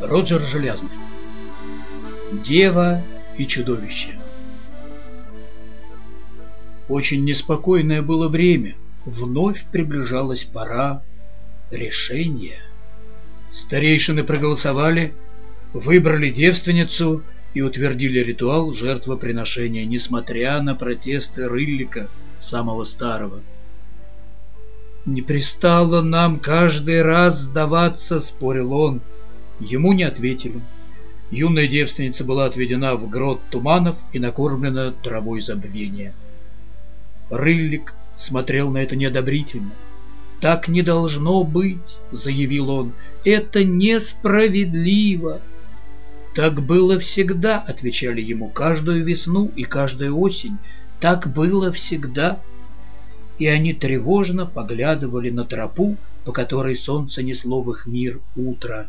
Роджер Железный. Дева и чудовище. Очень неспокойное было время. Вновь приближалась пора решения. Старейшины проголосовали, выбрали девственницу и утвердили ритуал жертвоприношения, несмотря на протесты Рыллика, самого старого. «Не пристало нам каждый раз сдаваться», — спорил он. Ему не ответили. Юная девственница была отведена в грот туманов и накормлена травой забвения. Рыллик смотрел на это неодобрительно. «Так не должно быть», — заявил он. «Это несправедливо». «Так было всегда», — отвечали ему, — «каждую весну и каждую осень. Так было всегда». И они тревожно поглядывали на тропу, по которой солнце несло в их мир утро.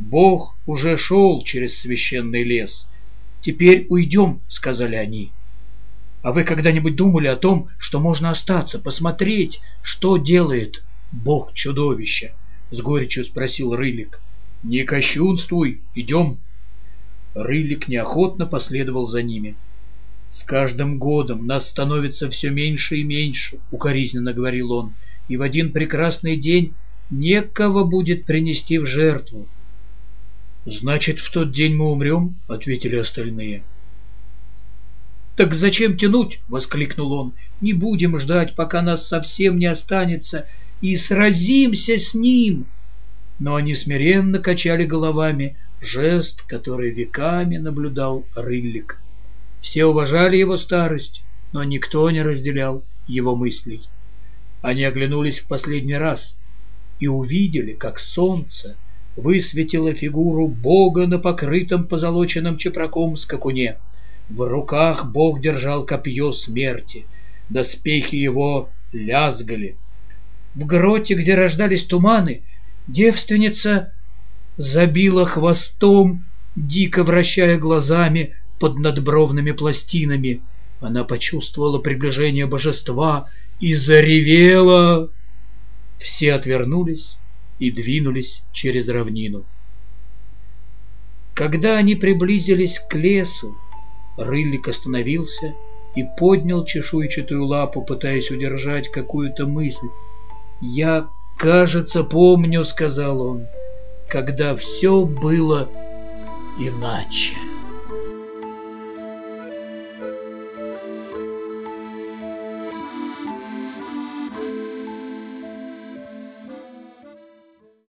Бог уже шел через священный лес. «Теперь уйдем», — сказали они. «А вы когда-нибудь думали о том, что можно остаться, посмотреть, что делает Бог-чудовище?» — с горечью спросил Рылик. «Не кощунствуй, идем». Рылик неохотно последовал за ними. «С каждым годом нас становится все меньше и меньше», — укоризненно говорил он, «и в один прекрасный день некого будет принести в жертву. «Значит, в тот день мы умрем?» — ответили остальные. «Так зачем тянуть?» — воскликнул он. «Не будем ждать, пока нас совсем не останется, и сразимся с ним!» Но они смиренно качали головами, жест, который веками наблюдал Рыллик. Все уважали его старость, но никто не разделял его мыслей. Они оглянулись в последний раз и увидели, как солнце — высветила фигуру бога на покрытом позолоченным чепраком скакуне. В руках бог держал копье смерти. Доспехи его лязгали. В гроте, где рождались туманы, девственница забила хвостом, дико вращая глазами под надбровными пластинами. Она почувствовала приближение божества и заревела. Все отвернулись, и двинулись через равнину. Когда они приблизились к лесу, Рыльник остановился и поднял чешуйчатую лапу, пытаясь удержать какую-то мысль. «Я, кажется, помню», — сказал он, — «когда все было иначе».